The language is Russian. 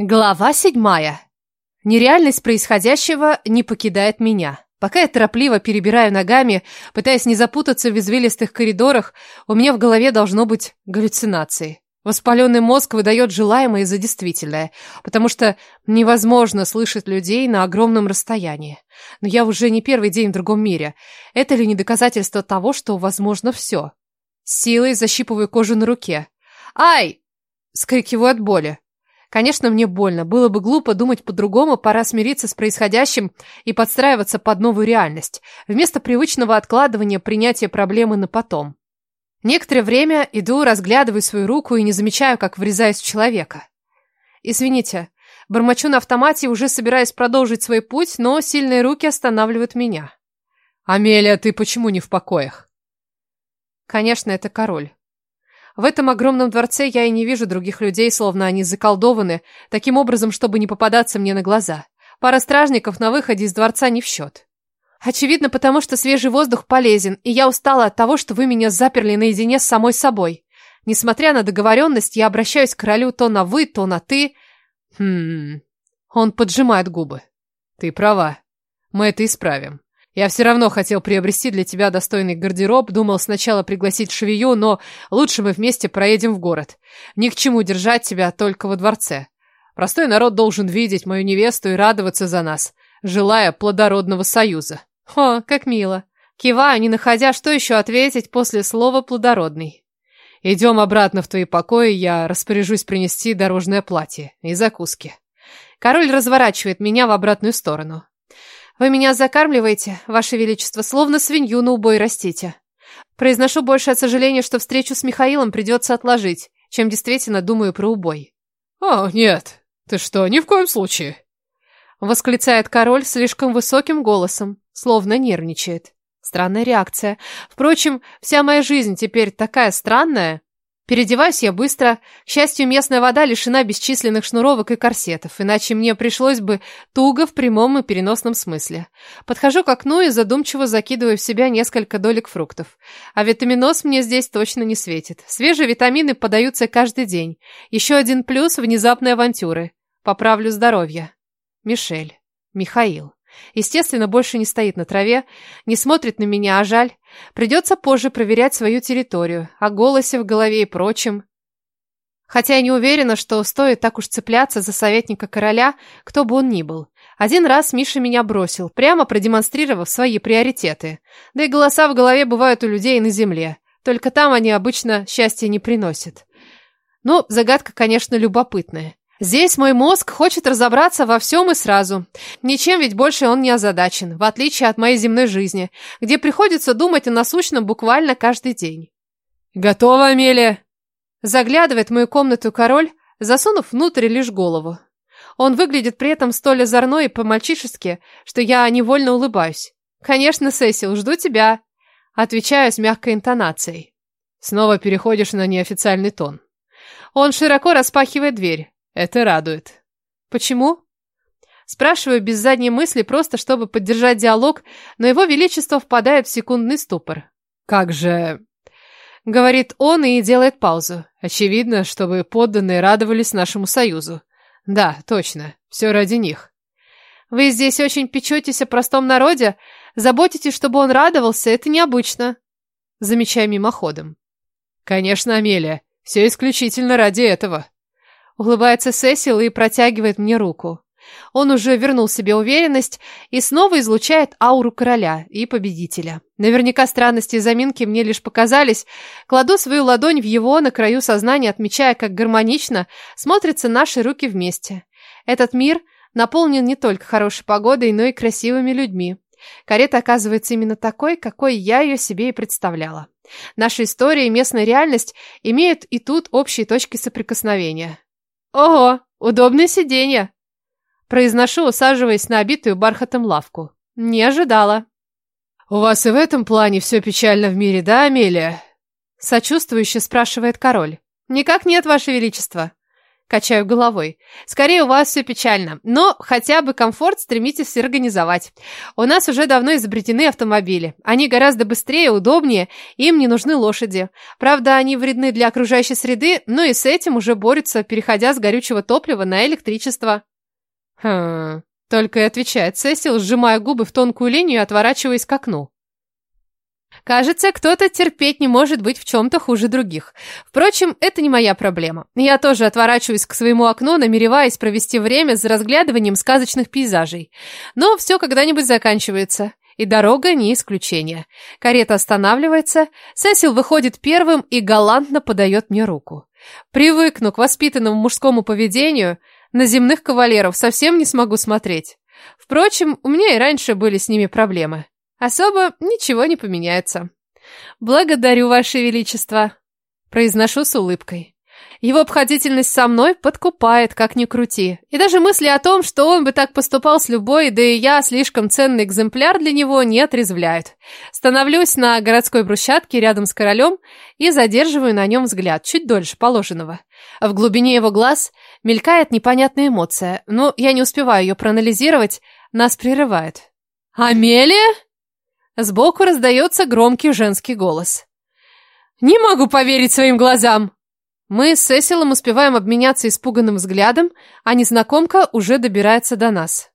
Глава седьмая. Нереальность происходящего не покидает меня. Пока я торопливо перебираю ногами, пытаясь не запутаться в извилистых коридорах, у меня в голове должно быть галлюцинации. Воспаленный мозг выдает желаемое за действительное, потому что невозможно слышать людей на огромном расстоянии. Но я уже не первый день в другом мире. Это ли не доказательство того, что возможно все? С силой защипываю кожу на руке. «Ай!» — скрикиваю от боли. Конечно, мне больно. Было бы глупо думать по-другому, пора смириться с происходящим и подстраиваться под новую реальность, вместо привычного откладывания принятия проблемы на потом. Некоторое время иду, разглядываю свою руку и не замечаю, как врезаюсь в человека. Извините, бормочу на автомате, уже собираюсь продолжить свой путь, но сильные руки останавливают меня. «Амелия, ты почему не в покоях?» Конечно, это король. В этом огромном дворце я и не вижу других людей, словно они заколдованы, таким образом, чтобы не попадаться мне на глаза. Пара стражников на выходе из дворца не в счет. Очевидно, потому что свежий воздух полезен, и я устала от того, что вы меня заперли наедине с самой собой. Несмотря на договоренность, я обращаюсь к королю то на «вы», то на «ты». Хм... Он поджимает губы. Ты права. Мы это исправим. Я все равно хотел приобрести для тебя достойный гардероб, думал сначала пригласить швею, но лучше мы вместе проедем в город. Ни к чему держать тебя только во дворце. Простой народ должен видеть мою невесту и радоваться за нас, желая плодородного союза. О, как мило. Киваю, не находя, что еще ответить после слова «плодородный». Идем обратно в твои покои, я распоряжусь принести дорожное платье и закуски. Король разворачивает меня в обратную сторону. «Вы меня закармливаете, Ваше Величество, словно свинью на убой растите. Произношу больше от сожаления, что встречу с Михаилом придется отложить, чем действительно думаю про убой». «О, нет, ты что, ни в коем случае!» Восклицает король слишком высоким голосом, словно нервничает. Странная реакция. Впрочем, вся моя жизнь теперь такая странная. Переодеваюсь я быстро. К счастью, местная вода лишена бесчисленных шнуровок и корсетов, иначе мне пришлось бы туго в прямом и переносном смысле. Подхожу к окну и задумчиво закидываю в себя несколько долек фруктов. А витаминоз мне здесь точно не светит. Свежие витамины подаются каждый день. Еще один плюс внезапной авантюры. Поправлю здоровье. Мишель. Михаил. Естественно, больше не стоит на траве, не смотрит на меня, а жаль. Придется позже проверять свою территорию, о голосе в голове и прочем. Хотя я не уверена, что стоит так уж цепляться за советника короля, кто бы он ни был. Один раз Миша меня бросил, прямо продемонстрировав свои приоритеты. Да и голоса в голове бывают у людей на земле. Только там они обычно счастья не приносят. Ну, загадка, конечно, любопытная. Здесь мой мозг хочет разобраться во всем и сразу. Ничем ведь больше он не озадачен, в отличие от моей земной жизни, где приходится думать о насущном буквально каждый день. «Готово, Амелия?» Заглядывает в мою комнату король, засунув внутрь лишь голову. Он выглядит при этом столь озорной и по-мальчишески, что я невольно улыбаюсь. «Конечно, Сесил, жду тебя», — отвечаю с мягкой интонацией. Снова переходишь на неофициальный тон. Он широко распахивает дверь. Это радует. Почему? Спрашиваю без задней мысли, просто чтобы поддержать диалог, но его величество впадает в секундный ступор. Как же... Говорит он и делает паузу. Очевидно, чтобы подданные радовались нашему союзу. Да, точно, все ради них. Вы здесь очень печетесь о простом народе, заботитесь, чтобы он радовался, это необычно. Замечаю мимоходом. Конечно, Амелия, все исключительно ради этого. Улыбается Сесил и протягивает мне руку. Он уже вернул себе уверенность и снова излучает ауру короля и победителя. Наверняка странности и заминки мне лишь показались. Кладу свою ладонь в его на краю сознания, отмечая, как гармонично смотрятся наши руки вместе. Этот мир наполнен не только хорошей погодой, но и красивыми людьми. Карета оказывается именно такой, какой я ее себе и представляла. Наша история и местная реальность имеют и тут общие точки соприкосновения. «Ого, удобное сиденье!» Произношу, усаживаясь на обитую бархатом лавку. Не ожидала. «У вас и в этом плане все печально в мире, да, Амелия?» Сочувствующе спрашивает король. «Никак нет, ваше величество». Качаю головой. Скорее, у вас все печально, но хотя бы комфорт стремитесь организовать. У нас уже давно изобретены автомобили. Они гораздо быстрее, удобнее, им не нужны лошади. Правда, они вредны для окружающей среды, но и с этим уже борются, переходя с горючего топлива на электричество. Хм, только и отвечает Сесил, сжимая губы в тонкую линию и отворачиваясь к окну. Кажется, кто-то терпеть не может быть в чем-то хуже других. Впрочем, это не моя проблема. Я тоже отворачиваюсь к своему окну, намереваясь провести время за разглядыванием сказочных пейзажей. Но все когда-нибудь заканчивается. И дорога не исключение. Карета останавливается, Сесил выходит первым и галантно подает мне руку. Привыкну к воспитанному мужскому поведению, на земных кавалеров совсем не смогу смотреть. Впрочем, у меня и раньше были с ними проблемы. Особо ничего не поменяется. Благодарю, Ваше Величество. Произношу с улыбкой. Его обходительность со мной подкупает, как ни крути. И даже мысли о том, что он бы так поступал с любой, да и я слишком ценный экземпляр для него, не отрезвляют. Становлюсь на городской брусчатке рядом с королем и задерживаю на нем взгляд, чуть дольше положенного. В глубине его глаз мелькает непонятная эмоция, но я не успеваю ее проанализировать, нас прерывает. «Амелия?» Сбоку раздается громкий женский голос. «Не могу поверить своим глазам!» Мы с Сесилом успеваем обменяться испуганным взглядом, а незнакомка уже добирается до нас.